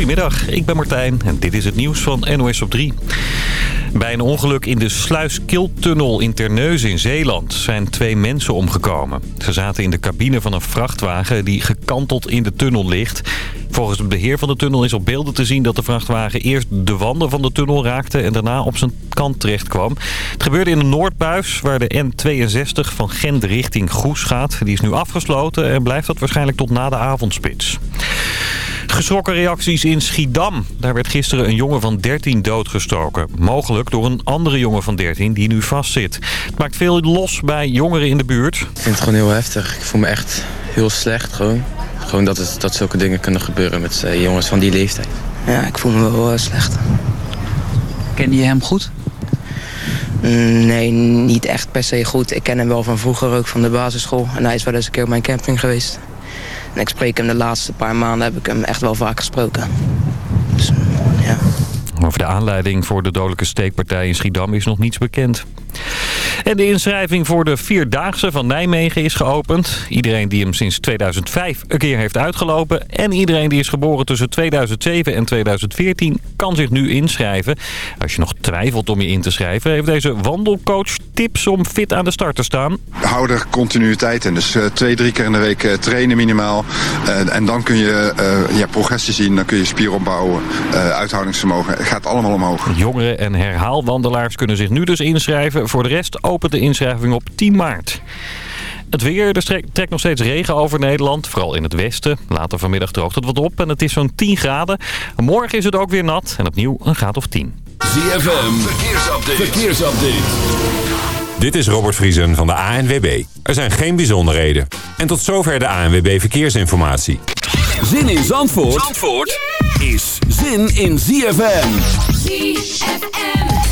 Goedemiddag, ik ben Martijn en dit is het nieuws van NOS op 3. Bij een ongeluk in de Sluiskiltunnel in Terneuzen in Zeeland zijn twee mensen omgekomen. Ze zaten in de cabine van een vrachtwagen die gekanteld in de tunnel ligt. Volgens het beheer van de tunnel is op beelden te zien dat de vrachtwagen eerst de wanden van de tunnel raakte en daarna op zijn kant terecht kwam. Het gebeurde in de Noordbuis waar de N62 van Gent richting Goes gaat. Die is nu afgesloten en blijft dat waarschijnlijk tot na de avondspits. Geschrokken reacties in Schiedam. Daar werd gisteren een jongen van 13 doodgestoken. Mogelijk door een andere jongen van 13 die nu vastzit. Het maakt veel los bij jongeren in de buurt. Ik vind het gewoon heel heftig. Ik voel me echt heel slecht gewoon. Gewoon dat, het, dat zulke dingen kunnen gebeuren met uh, jongens van die leeftijd. Ja, ik voel me wel uh, slecht. Ken je hem goed? Mm, nee, niet echt per se goed. Ik ken hem wel van vroeger, ook van de basisschool. En hij is wel eens een keer op mijn camping geweest. En ik spreek hem de laatste paar maanden, heb ik hem echt wel vaak gesproken. Dus, ja. Over de aanleiding voor de dodelijke steekpartij in Schiedam is nog niets bekend. En de inschrijving voor de Vierdaagse van Nijmegen is geopend. Iedereen die hem sinds 2005 een keer heeft uitgelopen... en iedereen die is geboren tussen 2007 en 2014 kan zich nu inschrijven. Als je nog twijfelt om je in te schrijven... heeft deze wandelcoach tips om fit aan de start te staan. Hou er continuïteit in. Dus uh, twee, drie keer in de week uh, trainen minimaal. Uh, en dan kun je ja, progressie zien. Dan kun je spieropbouw, uithoudingsvermogen. Het gaat allemaal omhoog. Jongeren en herhaalwandelaars kunnen zich nu dus inschrijven. Voor de rest opent de inschrijving op 10 maart. Het weer, er trekt nog steeds regen over Nederland, vooral in het westen. Later vanmiddag droogt het wat op en het is zo'n 10 graden. Morgen is het ook weer nat en opnieuw een graad of 10. ZFM, verkeersupdate. verkeersupdate. Dit is Robert Vriesen van de ANWB. Er zijn geen bijzonderheden. En tot zover de ANWB Verkeersinformatie. Zin in Zandvoort, Zandvoort is zin in ZFM. ZFM.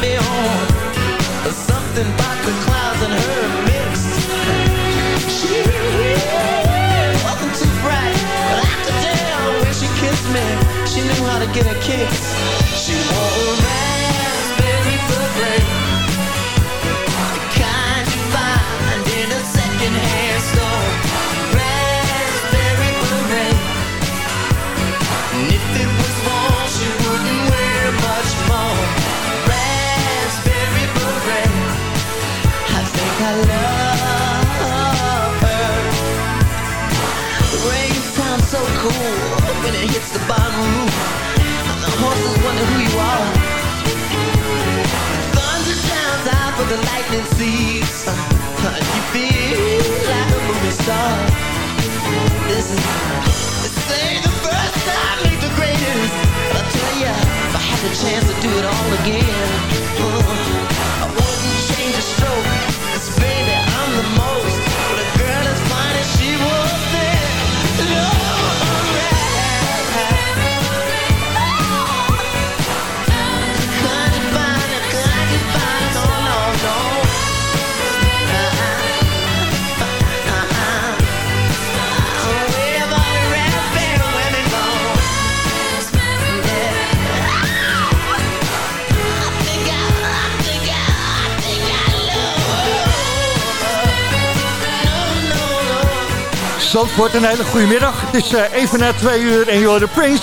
me home. Something about the clouds in her mix. She wasn't too bright But after damn when she kissed me. She knew how to get a kiss. She wore a raspberry foot cool when it hits the bottom roof. The horses wonder who you are. Thunder sounds out for the lightning seeds. Uh, uh, you feel like a movie star. This is this ain't the first time, ain't the greatest. But I tell ya, if I had the chance to do it all again, uh, I wouldn't change a stroke. 'Cause baby, I'm the most. But a girl as fine as she was. Zandvoort, een hele goede middag. Het is uh, even na twee uur en je de Prince.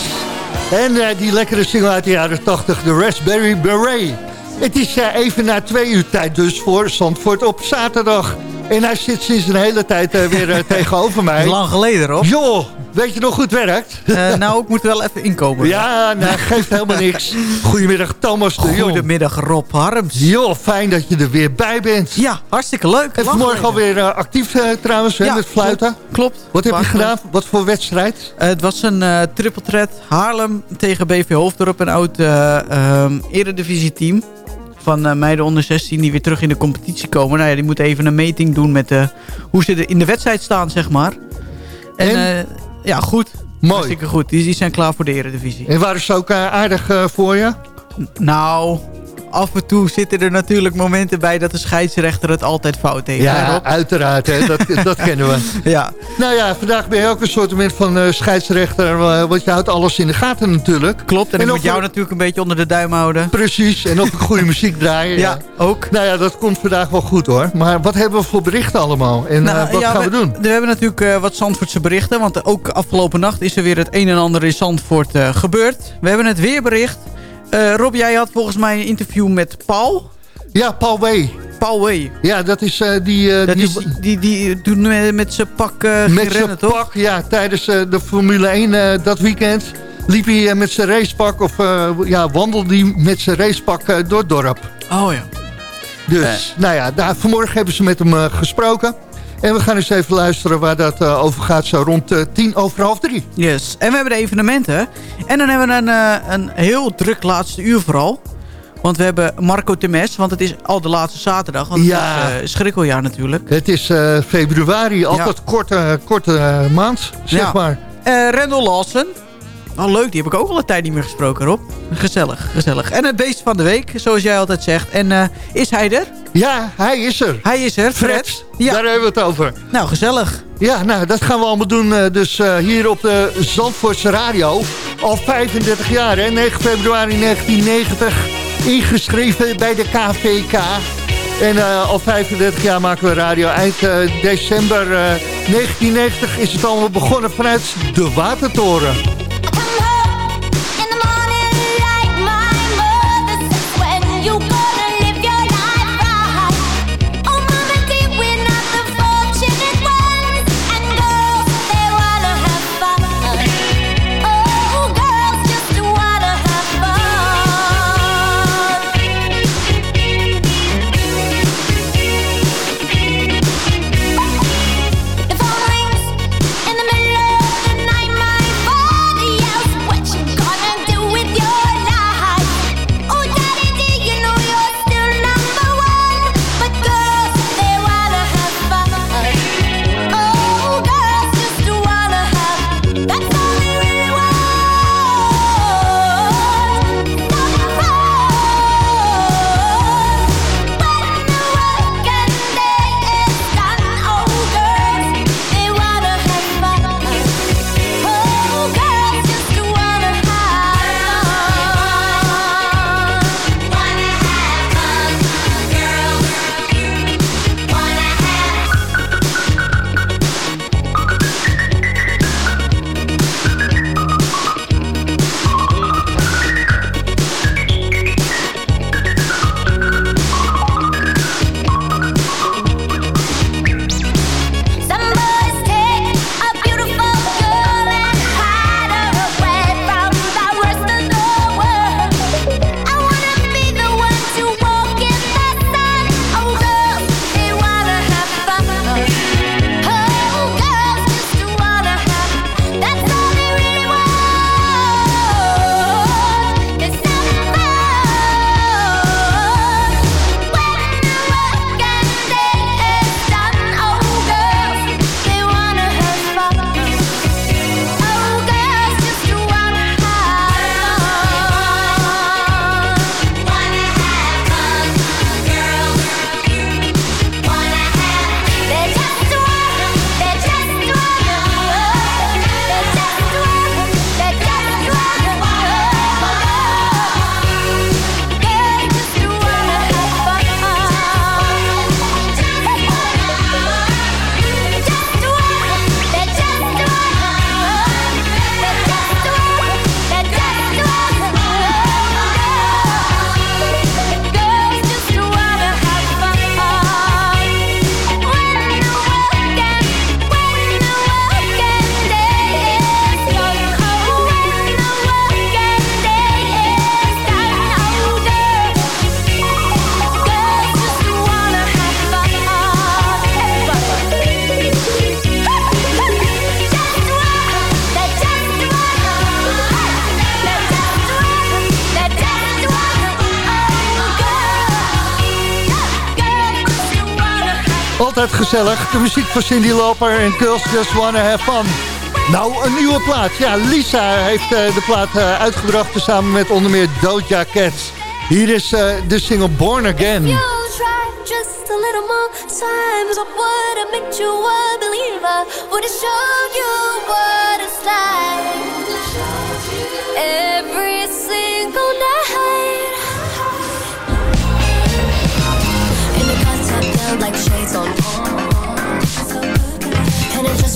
En uh, die lekkere single uit de jaren 80, de Raspberry Beret. Het is uh, even na twee uur tijd dus voor Zandvoort op zaterdag. En hij zit sinds een hele tijd weer tegenover mij. Lang geleden, Rob. Joh, Weet je nog goed werkt? Uh, nou, ik moet wel even inkomen. Ja, nou, geeft helemaal niks. Goedemiddag Thomas de Jong. Goedemiddag Rob Harms. Jo, fijn dat je er weer bij bent. Ja, hartstikke leuk. En vanmorgen alweer actief trouwens, ja, met fluiten. Klopt. Wat heb je gedaan? Wat voor wedstrijd? het was een triple threat Haarlem tegen BV Hoofddorp. Een oud um, eredivisie team van meiden onder 16 die weer terug in de competitie komen. Nou ja, die moeten even een meting doen met hoe ze er in de wedstrijd staan, zeg maar. En, en? Ja, goed. Mooi. Hartstikke goed. Die, die zijn klaar voor de eredivisie. En waren ze ook uh, aardig uh, voor je? Nou, af en toe zitten er natuurlijk momenten bij dat de scheidsrechter het altijd fout heeft. Ja, uiteraard. Hè? Dat, dat kennen we. Ja. Nou ja, vandaag ben je ook een soort van uh, scheidsrechter. Uh, want je houdt alles in de gaten natuurlijk. Klopt. En, en ik moet jou natuurlijk een beetje onder de duim houden. Precies. En ook goede muziek draaien. Ja, ook. Nou ja, dat komt vandaag wel goed hoor. Maar wat hebben we voor berichten allemaal? En nou, uh, wat gaan we, we, doen? We hebben natuurlijk wat Zandvoortse berichten. Want ook afgelopen nacht is er weer het een en ander in Zandvoort gebeurd. We hebben het weerbericht. Uh, Rob, jij had volgens mij een interview met Paul. Ja, Paul W. Paul W. Ja, dat is uh, die... Uh, dat die, is, die, die doet met, met zijn pak uh, Met zijn pak, ja. Tijdens de Formule 1 dat weekend liep hij met zijn racepak... of ja, wandelde hij met zijn racepak door het dorp. Oh ja. Dus, nou ja, daar, vanmorgen hebben ze met hem gesproken... En we gaan eens even luisteren waar dat uh, over gaat, zo rond uh, tien over half drie. Yes, en we hebben de evenementen. En dan hebben we een, uh, een heel druk laatste uur vooral. Want we hebben Marco Temes, want het is al de laatste zaterdag. Want ja. het is schrikkeljaar natuurlijk. Het is februari, altijd ja. korte, korte maand, zeg ja. maar. Rendel Lawson, Oh, leuk. Die heb ik ook al een tijd niet meer gesproken, Rob. Gezellig, gezellig. En het beest van de week, zoals jij altijd zegt. En is hij er? Ja, hij is er. Hij is er, Fred. Fred ja. Daar hebben we het over. Nou, gezellig. Ja, nou, dat gaan we allemaal doen uh, dus uh, hier op de Zandvoortse Radio. Al 35 jaar, hè? 9 februari 1990. Ingeschreven bij de KVK. En uh, al 35 jaar maken we radio. Eind december 1990 is het allemaal begonnen vanuit de Watertoren. Gezellig. De muziek van Cindy Loper en Girls Just Wanna Have Fun. Nou, een nieuwe plaat. Ja, Lisa heeft de plaat uitgebracht samen met onder meer Doja Cat. Hier is de single Born Again.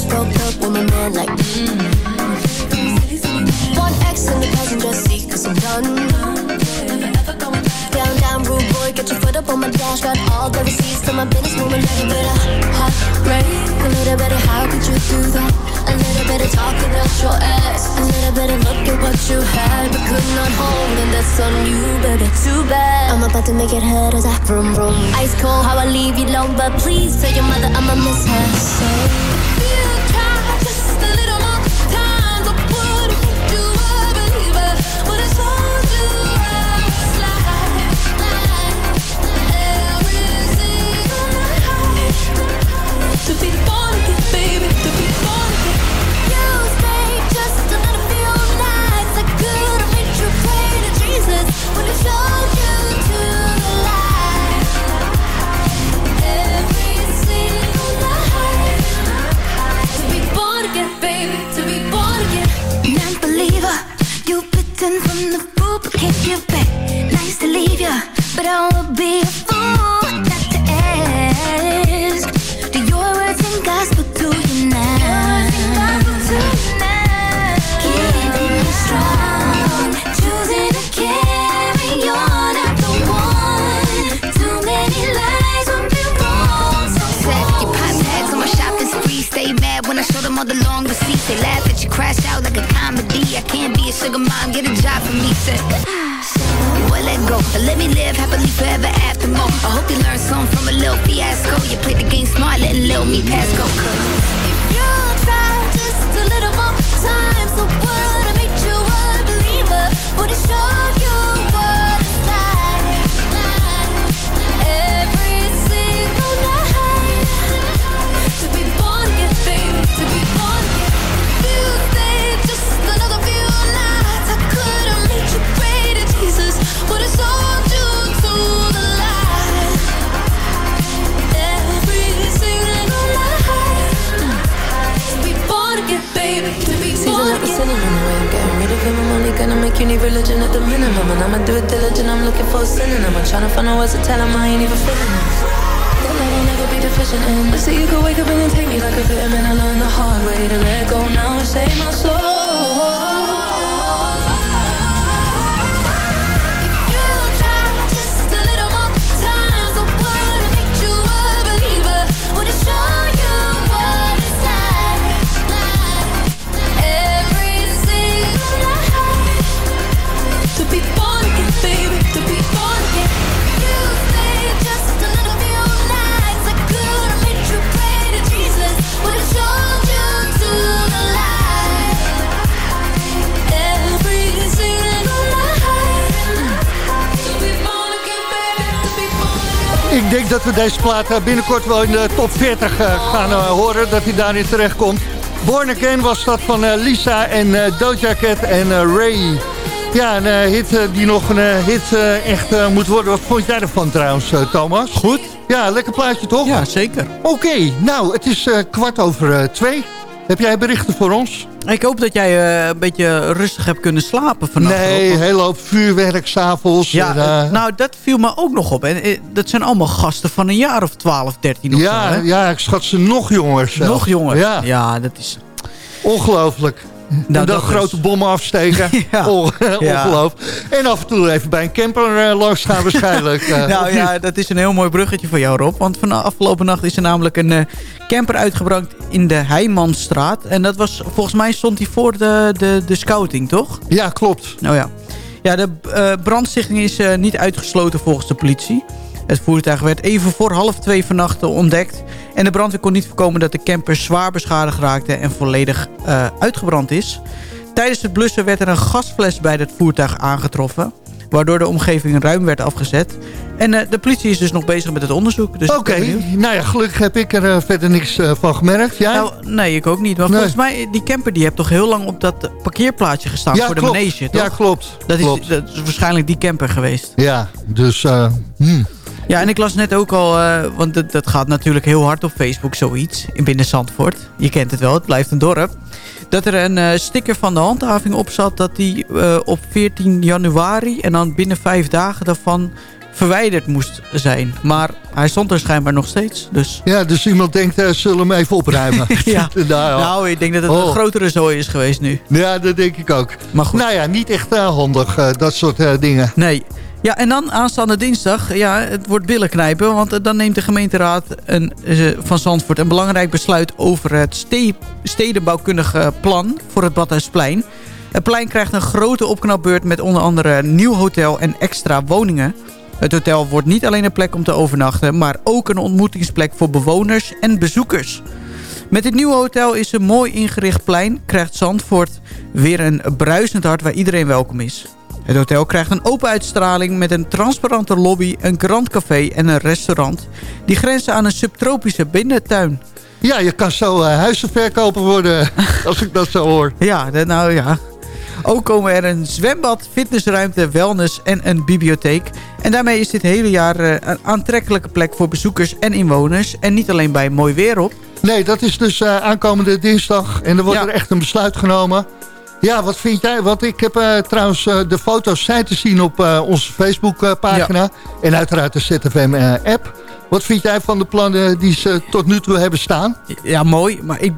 Broke up with my man like mm. One X in the passenger seat cause I'm done Down, down, rude boy, get your foot up on my dash. Got all the receipts to my business, move a little bit of heartbreak. A little bit of how could you do that? A little bit of talking about your ass. A little bit of look at what you had, but could not hold. And that's on you, baby. Too bad. I'm about to make it hurt as I vroom vroom. Ice cold, how I leave you alone, but please tell your mother I'ma miss her. So, I will be show them all the long receipts. They laugh at you, crash out like a comedy. I can't be a sugar mom, get a job for me, said. Boy, let go, let me live happily forever after more. I hope you learn something from a little fiasco. You played the game smart, letting little me pass go. Cause If you try just a little more time, I'm only gonna make you need religion at the minimum. And I'ma do it diligent. I'm looking for a synonym. I'm trying to find a words to tell him I ain't even feeling him. That love will never be deficient in. But see, you could wake up and then take me like a vitamin. I learned the hard way to let go now and save my soul. Ik denk dat we deze plaat eh, binnenkort wel in de top 40 eh, gaan eh, horen. Dat hij daarin terechtkomt. Born Again was dat van Lisa en Doja Cat en Ray. Ja, een hit die nog een hit echt moet worden. Wat vond jij ervan trouwens, Thomas? Goed. Ja, lekker plaatje toch? Ja, zeker. Oké, nou, het is kwart over twee. Heb jij berichten voor ons? Ik hoop dat jij eh, een beetje rustig hebt kunnen slapen vannacht. nee, een hele hoop vuurwerk s'avonds. Ja, en, eh, eh, nou dat viel me ook nog op. En dat zijn allemaal gasten van een jaar of 12, 13 of zo. ja, hè? ja, ik schat ze nog jonger. Nog jonger. Ja, ja dat is... ongelooflijk. En dan grote bommen afsteken. Ja. On- Ja. Ongelooflijk. En af en toe even bij een camper uh, langs gaan waarschijnlijk. eh, nou ja, dat is een heel mooi bruggetje voor jou, Rob. Want van de afgelopen nacht is er namelijk een eh, camper uitgebracht in de Heimanstraat. En dat was, volgens mij stond hij voor de, de, de scouting, toch? Ja, klopt. Nou ja. Ja, de brandstichting is niet uitgesloten volgens de politie. Het voertuig werd even voor half twee vannacht ontdekt. En de brandweer kon niet voorkomen dat de camper zwaar beschadigd raakte en volledig eh, uitgebrand is. Tijdens het blussen werd er een gasfles bij het voertuig aangetroffen. Waardoor de omgeving ruim werd afgezet. En uh, de politie is dus nog bezig met het onderzoek. Dus Oké, nou ja, gelukkig heb ik er uh, verder niks uh, van gemerkt. Jij? Nou, nee, ik ook niet. Maar nee. volgens mij, die camper die heeft toch heel lang op dat parkeerplaatsje gestaan ja, voor klopt. de manege, toch? Ja, klopt. Dat, klopt. Is, dat is waarschijnlijk die camper geweest. Ja, dus... Hmm. Ja, en ik las net ook al, uh, want dat, dat gaat natuurlijk heel hard op Facebook, zoiets. Binnen Zandvoort. Je kent het wel, het blijft een dorp. Dat er een uh, sticker van de handhaving op zat dat die uh, op 14 januari... en dan binnen vijf dagen daarvan verwijderd moest zijn. Maar hij stond er schijnbaar nog steeds. Dus. Ja, dus iemand denkt, uh, zullen hem even opruimen. ja. nou, nou, ik denk dat het oh. een grotere zooi is geweest nu. Ja, dat denk ik ook. Maar goed. Nou ja, niet echt uh, handig, uh, dat soort dingen. Nee. Ja, en dan aanstaande dinsdag, ja, het wordt billen knijpen... want dan neemt de gemeenteraad een, van Zandvoort een belangrijk besluit... over het ste stedenbouwkundige plan voor het Badhuisplein. Het plein krijgt een grote opknapbeurt met onder andere een nieuw hotel en extra woningen. Het hotel wordt niet alleen een plek om te overnachten... maar ook een ontmoetingsplek voor bewoners en bezoekers. Met dit nieuwe hotel is een mooi ingericht plein... krijgt Zandvoort weer een bruisend hart waar iedereen welkom is. Het hotel krijgt een open uitstraling met een transparante lobby, een grand café en een restaurant. Die grenzen aan een subtropische binnentuin. Ja, je kan zo uh, huizen verkopen worden, als ik dat zo hoor. Ja, nou ja. Ook komen er een zwembad, fitnessruimte, wellness en een bibliotheek. En daarmee is dit hele jaar uh, een aantrekkelijke plek voor bezoekers en inwoners. En niet alleen bij mooi weer op. Nee, dat is dus uh, aankomende dinsdag. En er wordt ja. er echt een besluit genomen. Ja, wat vind jij? Want ik heb uh, trouwens uh, de foto's zijn te zien op uh, onze Facebookpagina. Ja. En uiteraard de ZFM-app. Wat vind jij van de plannen die ze tot nu toe hebben staan? Ja, mooi. Maar ik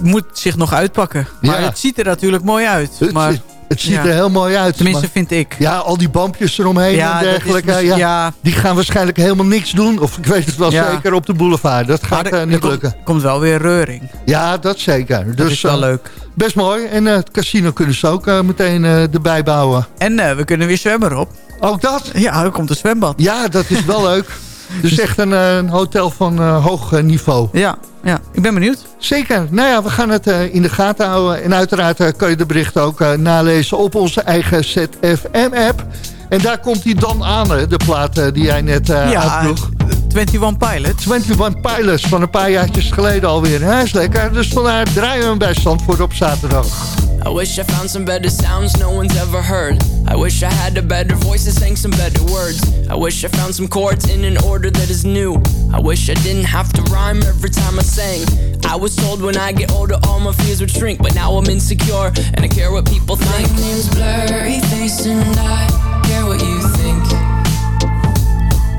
moet zich nog uitpakken. Maar ja. het ziet er natuurlijk mooi uit. Het, maar, het ziet ja. er heel mooi uit. Tenminste, maar, vind ik. Ja, al die bampjes eromheen ja, en dergelijke. Ja, ja, Die gaan waarschijnlijk helemaal niks doen. Of ik weet het wel zeker op de boulevard. Dat gaat er, niet lukken. komt, komt wel weer reuring. Ja, dat zeker. Dat dus, is wel uh, leuk. Best mooi. En uh, het casino kunnen ze ook uh, meteen erbij bouwen. En we kunnen weer zwemmen op. Ook dat? Ja, er komt een zwembad. Ja, dat is wel leuk. Dus echt een, een hotel van uh, hoog niveau. Ja, ja, ik ben benieuwd. Zeker. Nou ja, we gaan het uh, in de gaten houden. En uiteraard uh, kan je de berichten ook nalezen op onze eigen ZFM-app. En daar komt hij dan aan, de plaat die jij net ja, uitvloeg. 21 Pilots. 21 Pilots, van een paar jaartjes geleden alweer. Hij is lekker, dus vandaar draaien we hem bij Zandvoort op zaterdag. I wish I found some better sounds no one's ever heard. I wish I had a better voice that sang some better words. I wish I found some chords in an order that is new. I wish I didn't have to rhyme every time I sang. I was told when I get older all my fears would shrink, but now I'm insecure and I care what people think. My name's Blurry Face and I care what you think.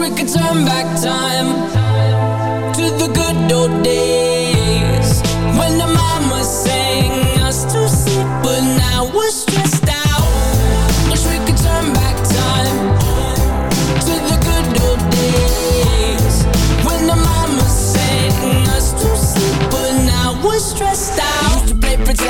we could turn back time To the good old days When the mama sang us to sleep But now we're stressed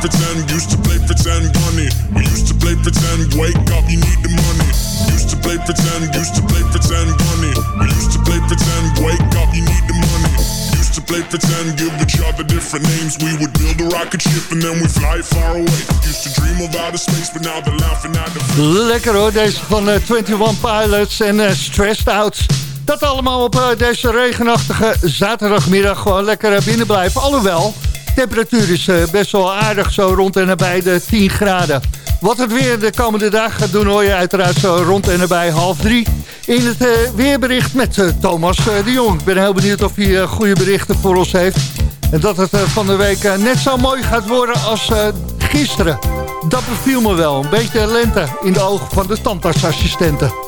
Pretend, used to play pretend, bunny. We used to play pretend, wake up, you need the money. Used to play pretend, used to play pretend, bunny. We used to play pretend, wake up, you need the money. Used to play pretend, give each other different names. We would build a rocket ship and then we fly far away. Used to dream of outer space, but now they're laughing at the... Lekker hoor, deze van eh, 21 Pilots en eh, Stressed Out. Dat allemaal op eh, deze regenachtige zaterdagmiddag gewoon lekker binnen blijven. Alhoewel, temperatuur is eh, best wel aardig zo rond en nabij de 10 graden. Wat het weer de komende dag gaat doen hoor je uiteraard zo rond en nabij half drie. In het eh, weerbericht met eh, Thomas de Jong. Ik ben heel benieuwd of hij goede berichten voor ons heeft. En dat het van de week net zo mooi gaat worden als gisteren. Dat beviel me wel. Een beetje lente in de ogen van de tandartsassistenten.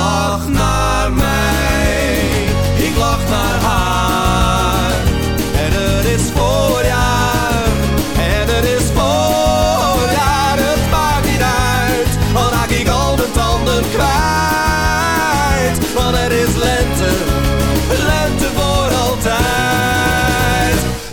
Zij lacht naar mij,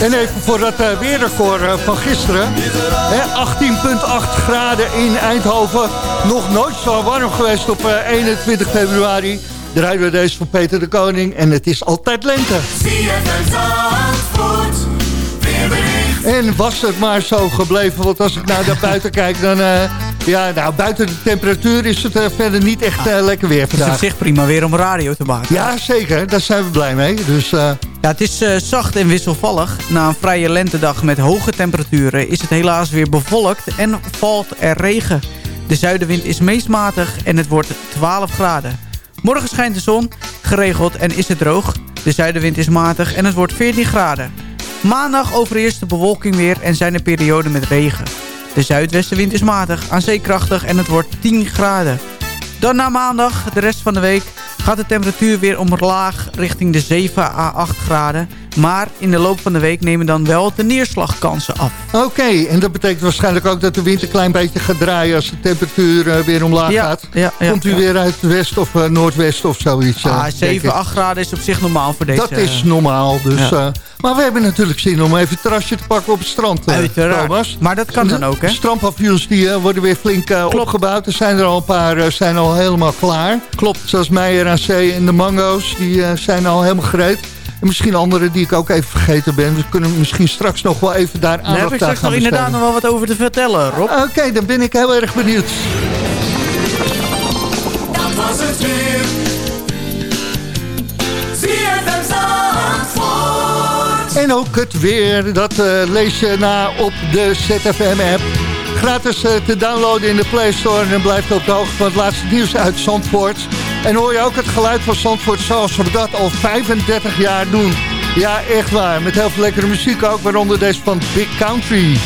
En even voor dat uh, weerrecord uh, van gisteren. 18,8 graden in Eindhoven. Nog nooit zo warm geweest op uh, 21 februari. Draaien we deze van Peter de Koning. En het is altijd lente. En was het maar zo gebleven. Want als ik nou naar buiten kijk, dan... ja, nou, buiten de temperatuur is het verder niet echt lekker weer vandaag. Het is op zich prima weer om radio te maken. Ja, zeker. Daar zijn we blij mee. Dus... Ja, het is uh, zacht en wisselvallig. Na een vrije lentedag met hoge temperaturen is het helaas weer bevolkt en valt er regen. De zuidenwind is meest matig en het wordt 12 graden. Morgen schijnt de zon, geregeld en is het droog. De zuidenwind is matig en het wordt 14 graden. Maandag overheerst de bewolking weer en zijn er perioden met regen. De zuidwestenwind is matig, aan zee krachtig en het wordt 10 graden. Dan na maandag, de rest van de week, gaat de temperatuur weer omlaag richting de 7 à 8 graden. Maar in de loop van de week nemen dan wel de neerslagkansen af. Oké, okay, en dat betekent waarschijnlijk ook dat de wind een klein beetje gaat draaien... als de temperatuur uh, weer omlaag ja, gaat. Ja, ja, Komt u weer uit het west of uh, noordwest of zoiets? Ah, 7, 8 graden is op zich normaal voor deze... Dat is normaal, dus... Maar we hebben natuurlijk zin om even een terrasje te pakken op het strand, Uiteraard. Thomas. Maar dat kan dan ook, hè? Die worden weer flink opgebouwd. Er zijn er al een paar zijn al helemaal klaar. Klopt. Zoals Meijer aan Zee en de Mango's, die zijn al helemaal gereed. En misschien andere die ik ook even vergeten ben. We kunnen misschien straks nog wel even daar aandacht aan Daar heb ik straks nog inderdaad nog wel wat over te vertellen, Rob. Oké, okay, dan ben ik heel erg benieuwd. Dat was het weer. En ook het weer, dat uh, lees je na op de ZFM-app. Gratis uh, te downloaden in de Play Store en blijft op de hoogte van het laatste nieuws uit Zandvoort. En hoor je ook het geluid van Zandvoort zoals we dat al 35 jaar doen. Ja, echt waar. Met heel veel lekkere muziek ook, waaronder deze van Big Country.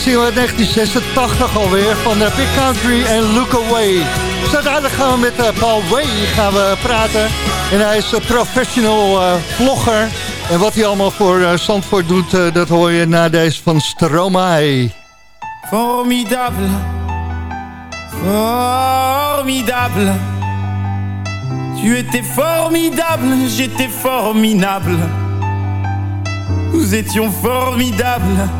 Single uit 1986 alweer van de Big Country en Look Away. Zo dadelijk gaan we met uh, Paul Way gaan we praten. En hij is een professional uh, vlogger. En wat hij allemaal voor Zandvoort doet, dat hoor je na deze van Stromae. Formidable. Formidable. Tu étais formidable, j'étais formidable. Nous étions formidables.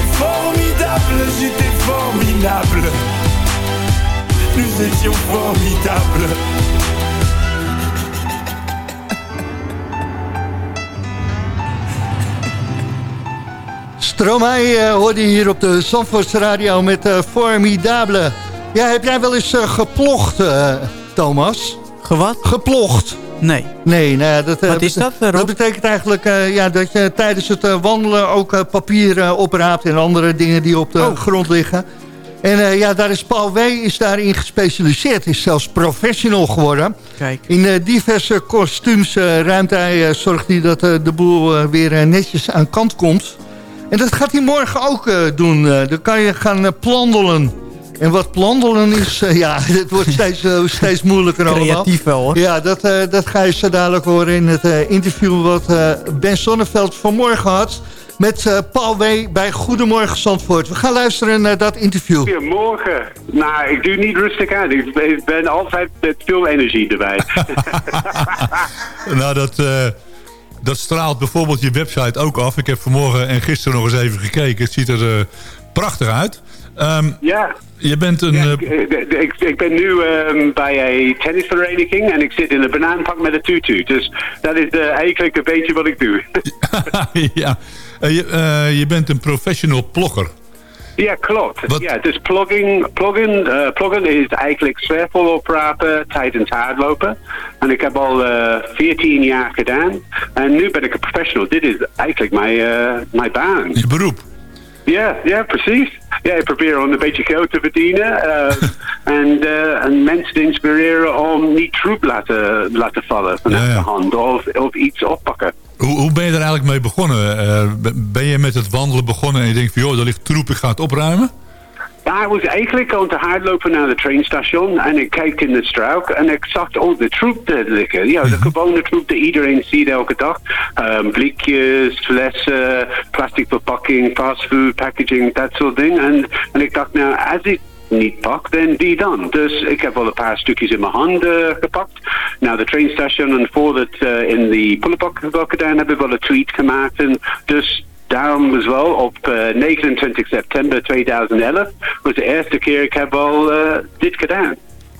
formidable, j'étais formidable. Nous étions formidables. Stromae uh, hoorde hier op de Zandvoorts Radio met uh, Formidable. Ja, heb jij wel eens uh, geplocht, uh, Thomas? Gewat? Geplocht. Nee. Nee, nou, dat, Wat is dat, Rob? Dat betekent eigenlijk uh, ja, dat je tijdens het uh, wandelen ook uh, papier opraapt... en andere dingen die op de oh. grond liggen. En ja, daar is Paul W. is daarin gespecialiseerd. Is zelfs professional geworden. Kijk. In diverse kostuums ruimt hij, zorgt hij dat de boel weer netjes aan kant komt. En dat gaat hij morgen ook doen. dan kan je gaan plandelen. En wat plandelen is, uh, ja, het wordt steeds, uh, steeds moeilijker allemaal. Creatief wel, hoor. Ja, dat, uh, dat ga je zo dadelijk horen in het interview wat Ben Sonneveld vanmorgen had... met Paul W. bij Goedemorgen Zandvoort. We gaan luisteren naar dat interview. Goedemorgen. Nou, ik doe niet rustig aan. Ik ben altijd met veel energie erbij. nou, dat... Dat straalt bijvoorbeeld je website ook af. Ik heb vanmorgen en gisteren nog eens even gekeken. Het ziet er prachtig uit. Um, ja. Je bent een... Ja, ik, ik, ik, ben nu um, bij een tennisvereniging en ik zit in een banaanpak met een tutu. Dus dat is uh, eigenlijk een beetje wat ik doe. ja, je, uh, je bent een professional plogger. Ja, klopt. Wat? Ja, dus plugging, pluggen, uh, pluggen is eigenlijk zwervel oprapen tijdens hardlopen. En ik heb al uh, 14 jaar gedaan. En nu ben ik een professional. Dit is eigenlijk mijn, uh, mijn baan. Je beroep? Ja, ja, precies. Ja, ik probeer om een beetje geld te verdienen. eh, en, eh, en mensen te inspireren om niet troep laten, laten vallen vanuit de hand. Of, of iets oppakken. Hoe, hoe ben je er eigenlijk mee begonnen? Eh, ben- ben je met het wandelen begonnen en je denkt van... joh, daar ligt troep, ik ga het opruimen? Ik was eigenlijk aan het hardlopen naar het treinstation en ik keek in de struik en ik zag al de troep daar liggen. Ja, de gewone troep die iedereen ziet elke dag. Ehm, blikjes, flessen, plastic verpakking, fastfood, packaging, dat soort dingen. En, en ik dacht, nou, als ik niet pak, dan wie dan? Dus ik heb wel een paar stukjes in mijn handen gepakt. Naar de trainstation en voordat uh, in de pullenbak wel gedaan heb ik wel een tweet gemaakt. En dus daarom was wel op uh, 29 september 2011 was de eerste keer ik heb al uh, dit gedaan.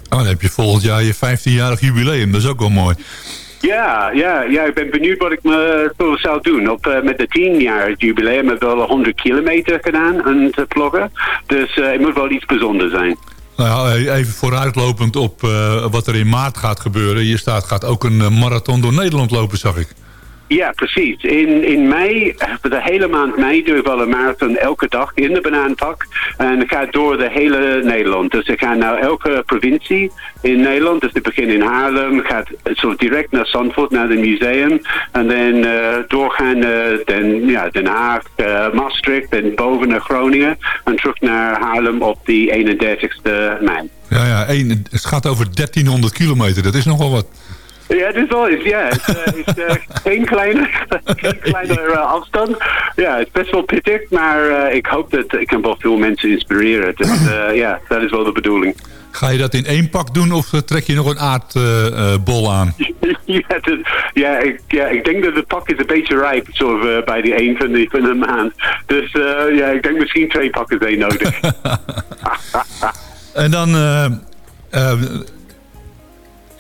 Oh, dan heb je volgend jaar je 15-jarig jubileum. Dat is ook wel mooi. Ja, ja, ja, ik ben benieuwd wat ik me zo zou doen. Op, uh, met de 10 jaar jubileum heb ik wel 100 kilometer gedaan aan te ploggen. Dus het moet wel iets bijzonders zijn. Nou ja, even vooruitlopend op wat er in maart gaat gebeuren. Je staat gaat ook een marathon door Nederland lopen, zag ik. Ja, precies. In, in mei, de hele maand mei doe ik wel een marathon elke dag in de banaanpak. En ik ga door de hele Nederland. Dus ik ga naar elke provincie in Nederland. Dus ik begin in Haarlem, ik ga zo direct naar Zandvoort, naar het museum. En dan uh, doorgaan naar uh, Den, ja, Den Haag, uh, Maastricht en boven naar Groningen. En terug naar Haarlem op die 31ste mei. Ja, ja een, het gaat over 1300 kilometer. Dat is nogal wat. Ja, het is wel eens, ja. Het uh, is uh, geen kleine, geen kleine uh, afstand. Ja, het is best wel pittig, maar ik hoop dat ik kan wel veel mensen inspireren. Dus ja, dat is wel de bedoeling. Ga je dat in één pak doen of trek je nog een aardbol aan? ja, dat, ja, ik, ja, ik denk dat de pak is een beetje rijp zo, bij die van, die, van de maand. Dus ja, ik denk misschien twee pakken zijn nodig. en dan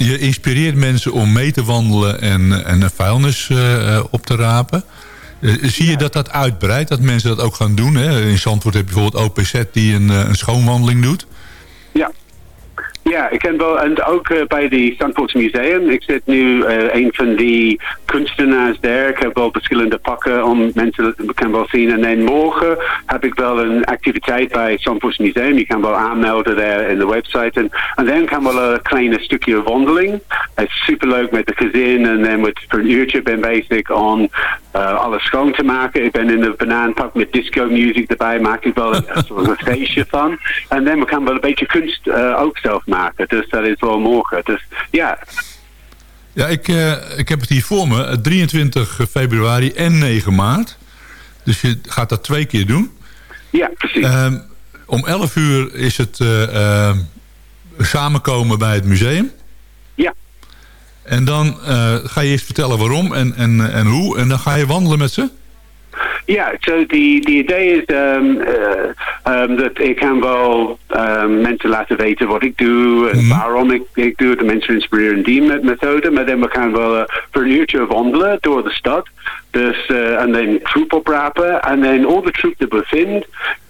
je inspireert mensen om mee te wandelen en, en vuilnis uh, op te rapen. Uh, zie je dat dat uitbreidt, dat mensen dat ook gaan doen? Hè? In Zandvoort heb je bijvoorbeeld OPZ die een, een schoonwandeling doet. Ja. Ja, ik ken wel, en ook uh, bij het Zandvoorts Museum. Ik zit nu een van die kunstenaars daar. Ik heb wel verschillende pakken om mensen te kunnen wel zien. En dan morgen heb ik wel een activiteit bij het Zandvoorts Museum. Je kan wel aanmelden daar in de website. En, en dan kan wel een kleine stukje wandeling. Het is superleuk met de gezin. En dan met voor een uurtje ben om uh, alles schoon te maken. Ik ben in de banaanpak met disco music erbij. Maak ik wel een, een feestje van. En dan kan wel een beetje kunst uh, ook zelf maken. Dus dat is wel morgen. Dus ja... Ja, ik, uh, ik heb het hier voor me. 23 februari en 9 maart. Dus je gaat dat twee keer doen. Ja, precies. Uh, om 11 uur is het uh, samenkomen bij het museum. Ja. En dan ga je eerst vertellen waarom en, en, en hoe. En dan ga je wandelen met ze. Ja, so the, die idee is um, uh, um, dat ik kan wel um, mensen laten weten wat ik doe en mm waarom ik, ik doe. De mensen inspireren die met methode. Maar dan we gaan wel uh, voor een uurtje wandelen door de stad. Dus, uh, en dan troep oprapen. En dan al de troep die we vinden.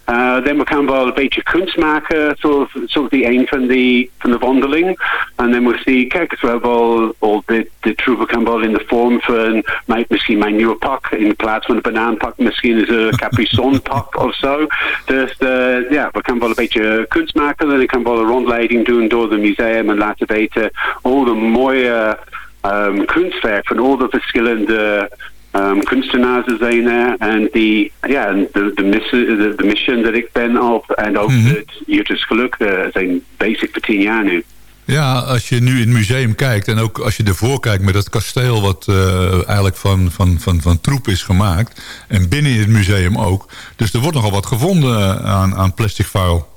Uh, dan we gaan wel een beetje kunst maken, zoals, zoals die een van, die, van de wandeling. En dan we zien, kijk, we al, al de, de troepen kan wel in de vorm van mijn, misschien mijn nieuwe pak. In plaats van een banaanpak, misschien is een pak of zo. Dus uh, ja, we gaan wel een beetje kunst maken. En ik kan wel een rondleiding doen door het museum en laten weten al de mooie um, kunstwerk van al de verschillende um, kunstenaars zijn er. En die, ja, de, de, missie, de, de mission dat ik ben op en ook mm -hmm. het Juters Geluk uh, zijn bezig voor tien jaar nu. Ja, als je nu in het museum kijkt en ook als je ervoor kijkt met dat kasteel wat uh, eigenlijk van, van, van, van troep is gemaakt. En binnen in het museum ook. Dus er wordt nogal wat gevonden aan, aan plastic vuil.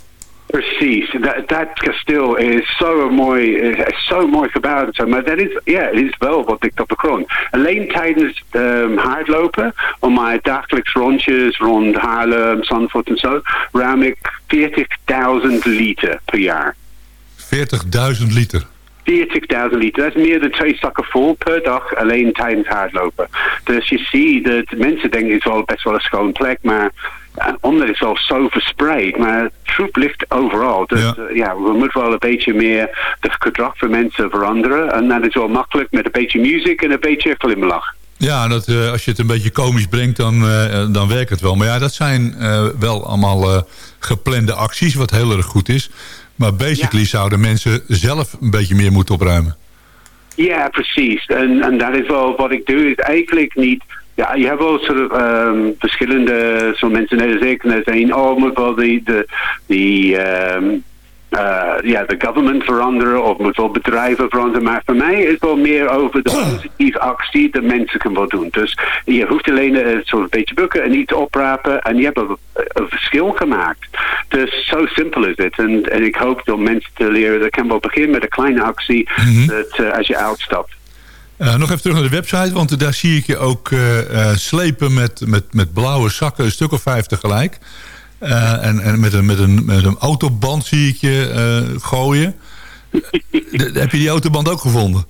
Precies, dat, dat kasteel is zo mooi, is zo mooi gebouwd. Zo. Maar dat is, ja, het is wel wat ik op de grond. Alleen tijdens um, hardlopen, om mijn dagelijks rondjes rond Haarlem, Zandvoort en zo, ruim ik 40.000 liter per jaar. 40.000 liter? 40.000 liter. Dat is meer dan twee zakken vol per dag alleen tijdens hardlopen. Dus je ziet dat mensen denken het is wel best wel een schoon plek, maar omdat het al zo verspreid, maar troep ligt overal. Dus ja. Uh, ja. we moeten wel een beetje meer de gedrag van mensen veranderen. En dat is wel makkelijk met een beetje muziek en een beetje glimlach. Ja, dat, eh, als je het een beetje komisch brengt, dan, eh, dan werkt het wel. Maar ja, dat zijn eh, wel allemaal eh, geplande acties, wat heel erg goed is. Maar basically zouden mensen zelf een beetje meer moeten opruimen. Ja, precies. En, en dat is wel wat ik doe, is eigenlijk niet... Ja, je hebt wel soort of, ehm, verschillende zo mensen net als ik. Zeggen, oh, moet wel die, de, die, eh, ja, de government veranderen of moet wel bedrijven veranderen. Maar voor mij is het wel meer over de positieve actie die mensen kunnen doen. Dus je hoeft alleen een soort beetje bukken en iets oprapen en je hebt een, een verschil gemaakt. Dus zo simpel is het. En, en ik hoop door mensen te leren, dat kan wel beginnen met een kleine actie dat, eh, als je uitstapt. Eh, nog even terug naar de website, want daar zie ik je ook eh, eh, slepen met, met, met blauwe zakken, een stuk of vijf tegelijk. En en met, een, met, een, met een autoband zie ik je gooien. Heb je die autoband ook gevonden?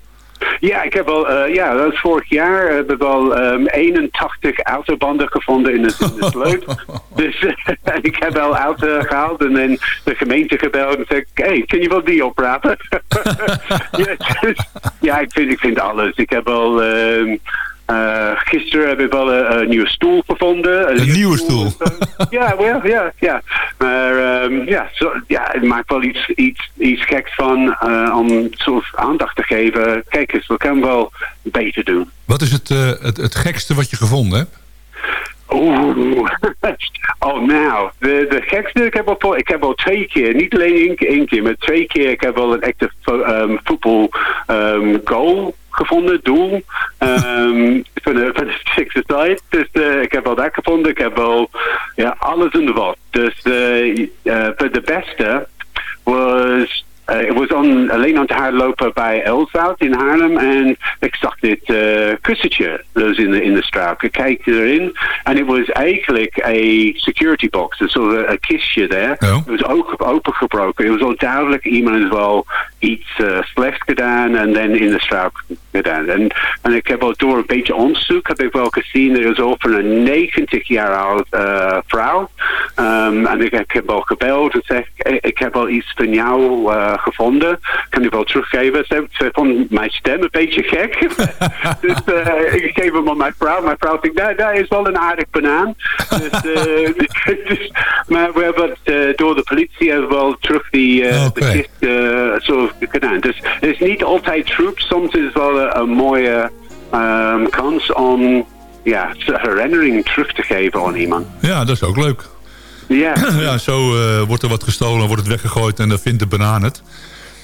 Ja, ik heb al, eh, ja, vorig jaar. We hebben wel ehm, 81 autobanden gevonden in de, in dus eh, ik heb wel auto gehaald en dan de gemeente gebeld en zei hé, hey, kun je wel die oprapen? ja, dus, ja, ik vind, ik vind alles. Ik heb al... ehm, eh, gisteren heb ik wel een, een nieuwe stoel gevonden. Een nieuwe stoel? Ja, wel, ja, ja. Maar ehm, ja, zo, ja, het maakt wel iets, iets, iets geks van eh, om soort aandacht te geven. Kijk eens, we kunnen wel beter doen. Wat is het, eh, het, het gekste wat je gevonden hebt? Oeh. Oh, nou. De, de gekste, ik heb, al, voor- ik heb al twee keer, niet alleen één, keer- maar twee keer, ik heb wel een echte ehm, voetbal ehm, goal gevonden, doel, ehm, van de, van de. Dus eh, ik heb wel dat gevonden, ik heb wel ja, alles de wat. Dus eh, eh, voor de beste was eh, ik was on, alleen aan het hardlopen bij Elswoud in Haarlem en ik zag dit eh, kussentje dus in de, in de straat. Ik kijk erin en het was eigenlijk een security box, dus zo'n een kistje daar. Het was ook opengebroken. Het was al duidelijk iemand wel iets uh, slechts gedaan en dan in de straat gedaan. En, en ik heb al door een beetje onderzoek heb ik wel gezien, er is over een 90 jaar oud uh, vrouw. Um, en ik, ik, heb al gebeld en zeg ik, ik heb wel iets van jou uh, gevonden. Kan je wel teruggeven? Ze, ze vond mijn stem een beetje gek. dus uh, ik geef hem aan mijn vrouw. Mijn vrouw denkt, daar, daar is wel een aardig banaan. dus, dus, maar we hebben het door de politie hebben we wel terug die okay. de kist zo gedaan. Dus het is niet altijd troep. Soms is het wel een, een mooie um, kans om ja, herinnering terug te geven aan iemand. Ja, dat is ook leuk. Ja. ja, zo uh, wordt er wat gestolen, wordt het weggegooid en dan vindt de banaan het.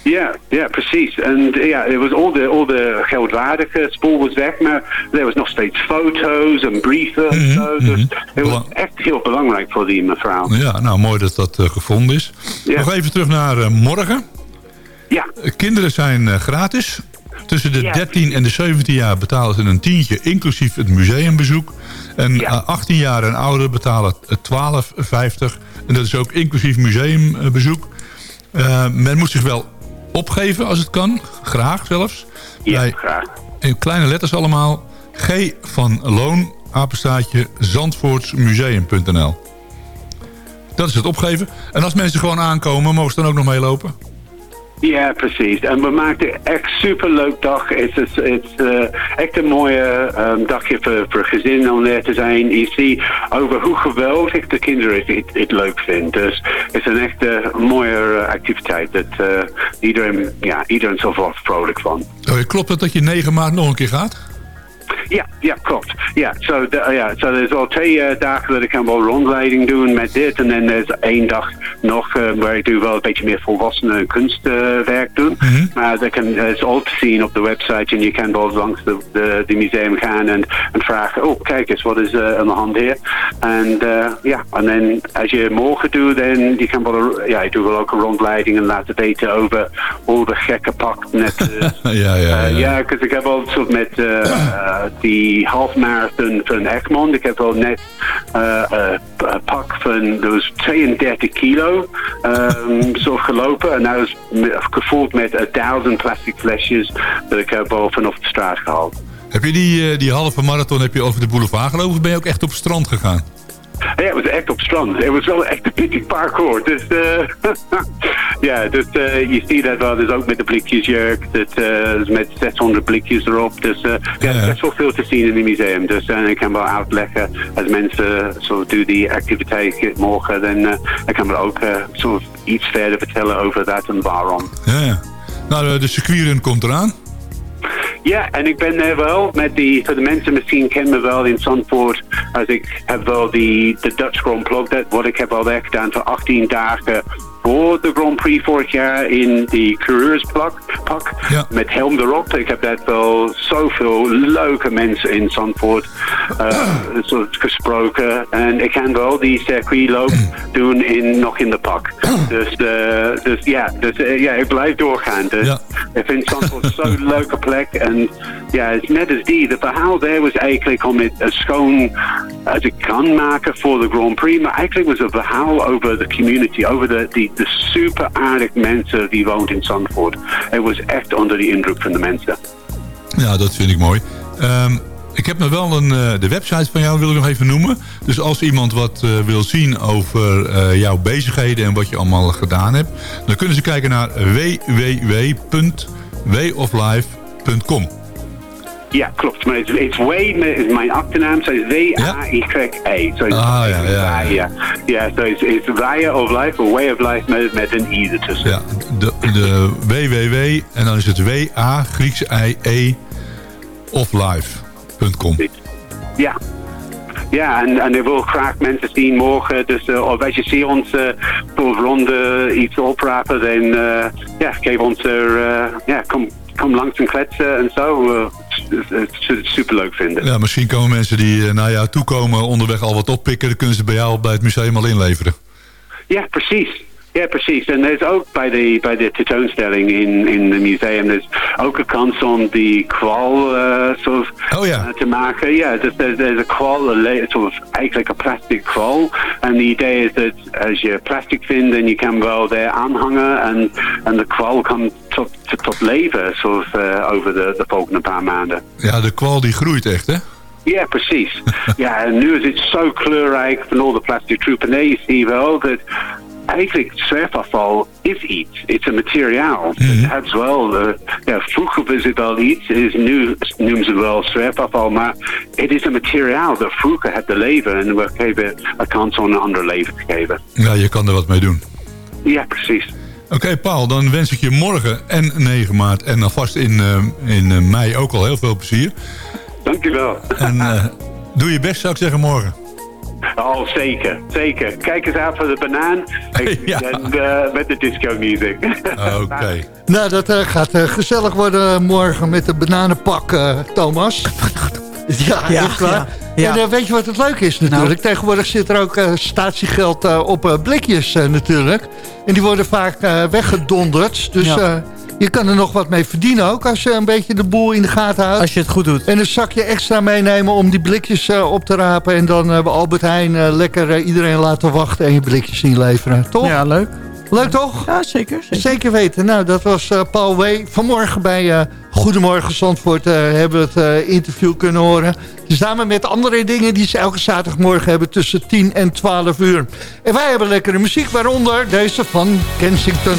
Ja, ja, precies. En ja, het was al de, al de geldwaardige spoor was weg, maar er was nog steeds foto's en brieven en mm -hmm, zo. Dus mm -hmm. het was echt heel belangrijk voor die mevrouw. Ja, nou mooi dat dat uh, gevonden is. Ja. Nog even terug naar uh, morgen. Ja. Kinderen zijn gratis. Tussen de ja. 13 en de 17 jaar betalen ze een tientje, inclusief het museumbezoek. En ja. 18 jaar en ouder betalen 12,50. En dat is ook inclusief museumbezoek. Uh, men moet zich wel opgeven als het kan. Graag zelfs. Ja, Bij, graag. In kleine letters allemaal. G van Loon, apenstaatje, zandvoortsmuseum.nl. Dat is het opgeven. En als mensen gewoon aankomen, mogen ze dan ook nog meelopen? Ja, precies. En we maakten echt superleuk dag. Het is, uh, echt een mooie um, dagje voor, voor gezin om daar te zijn. Je ziet over hoe geweldig de kinderen het, leuk vinden. Dus het is een echt mooie activiteit. Dat uh, iedereen, ja, iedereen zo vrolijk van. Oh, klopt het dat je 9 maart nog een keer gaat? Ja, ja, klopt. Ja, zo so, ja, so er is al twee uh, dagen dat ik kan wel rondleiding doen met dit. En dan is één dag nog uh, waar ik doe wel een beetje meer volwassenen kunstwerk uh, doen. Mm -hmm. Maar dat kan, is al te zien op de website. En je kan wel langs de, de, de museum gaan en, en vragen, oh kijk eens, wat is aan de hand hier? En ja, en dan als je morgen doet, dan je kan wel, ja, je doet wel ook een rondleiding en laten weten over al de gekke pak net. ja, ja, ja. Ja, because ik heb al soort met die halfmarathon van Egmond. Ik heb al net uh, uh, pak van dus 32 kilo um, zo gelopen. En dat is gevoeld met duizend plastic flesjes dat ik heb al vanaf de straat gehaald. Heb je die, die halve marathon heb je over de boulevard gelopen of ben je ook echt op het strand gegaan? Ja, het was echt op strand. Het was wel echt een pittig parcours. Dus eh, ja, dus eh, je ziet dat wel. Dus ook met de blikjesjurk. Dus, eh, dus met 600 blikjes erop. Dus eh, ja, er is wel veel te zien in het museum. Dus ik kan wel uitleggen als mensen zo doen die activiteit morgen. Dan uh, ik kan ook zo iets verder vertellen over dat en waarom. Ja, ja. Nou, de, de circuitrun komt eraan. Ja, en ik ben er wel met die, voor de mensen misschien kennen me wel in Zandvoort, als ik heb wel die, de Dutch Grand Prix, dat wat ik heb al weg gedaan voor 18 dagen voor de Grand Prix vorig jaar in die coureurspak pak, met helm erop. Ik heb dat wel zoveel leuke mensen in Zandvoort uh, soort gesproken. En ik kan wel die circuitloop doen in, nog in de pak. Dus, uh, dus ja, dus, uh, ja, ik blijf doorgaan. Dus ik vind Zandvoort zo'n leuke plek. En ja, net als die, de verhaal daar was eigenlijk om het schoon als ik kan maken voor de Grand Prix. Maar eigenlijk was het verhaal over de community, over de, die, de super aardig mensen die woont in Zandvoort. Het was echt onder de indruk van de mensen. Ja, dat vind ik mooi. Um, ik heb nog wel een, uh, de website van jou wil ik nog even noemen. Dus als iemand wat uh, wil zien over uh, jouw bezigheden en wat je allemaal gedaan hebt... dan kunnen ze kijken naar www.wayoflife.com. Ja, klopt. Maar het is Way, is mijn achternaam, zo is W-A-Y-E. Zo is ah, ja, ja. Ja, ja zo is, is Way of Life, of Way of Life met, met een I ertussen. Ja, de, de www en dan is het W-A, Grieks I-E, of life.com. Ja, ja, en, en ik wil graag mensen zien morgen. Dus uh, als je ziet ons uh, voor ronde iets oprapen, dan uh, ja, geef ons er, ja, kom, kom langs en kletsen en zo. Het superleuk vinden. Ja, misschien komen mensen die naar jou toe komen onderweg al wat oppikken. Dan kunnen ze bij jou bij het museum al inleveren. Ja, precies. Ja, precies. En er is ook bij de, bij de tentoonstelling in, in het museum, er is ook een kans om die kwal uh, soort oh, ja. uh, te maken. Ja, dus er, is een kwal, een soort eigenlijk een plastic kwal. En het idee is dat als je plastic vindt en je kan wel daar aanhangen en, en de kwal kan tot, tot, tot leven zoals, uh, over de, de volgende paar maanden. Ja, de kwal die groeit echt, hè? Ja, precies. ja, en nu is het zo kleurrijk van al de plastic troep. En je ziet wel dat eigenlijk zwerfafval is iets. Het is een materiaal. Mm. Het wel, uh, ja, vroeger was het al iets, is nu noemen ze wel zwerfafval, maar het is een materiaal dat vroeger had te leven en we geven een kans om een ander leven te geven. Ja, je kan er wat mee doen. Ja, precies. Oké, okay, Paul, dan wens ik je morgen en 9 maart en alvast in, uh, in uh, mei ook al heel veel plezier. Dankjewel. En uh, doe je best, zou ik zeggen, morgen. Oh, zeker. Zeker. Kijk eens uit voor de banaan. ja. En uh, met de disco music. Oké. Okay. nou, dat uh, gaat uh, gezellig worden morgen met de bananenpak, Thomas. ja, ja, echt waar. Ja, ja. En weet je wat het leuk is natuurlijk? Nou. Tegenwoordig zit er ook statiegeld op blikjes natuurlijk. En die worden vaak weggedonderd. Dus... Ja. Je kan er nog wat mee verdienen ook als je een beetje de boel in de gaten houdt. Als je het goed doet. En een zakje extra meenemen om die blikjes uh, op te rapen. En dan hebben uh, Albert Heijn uh, lekker iedereen laten wachten en je blikjes inleveren. Toch? Ja, leuk. Leuk toch? Ja, zeker. Zeker, zeker weten. Nou, dat was Paul W. Vanmorgen bij Goedemorgen Zandvoort hebben we het interview kunnen horen. Samen met andere dingen die ze elke zaterdagmorgen hebben tussen 10 en 12 uur. En wij hebben lekkere muziek, waaronder deze van Kensington.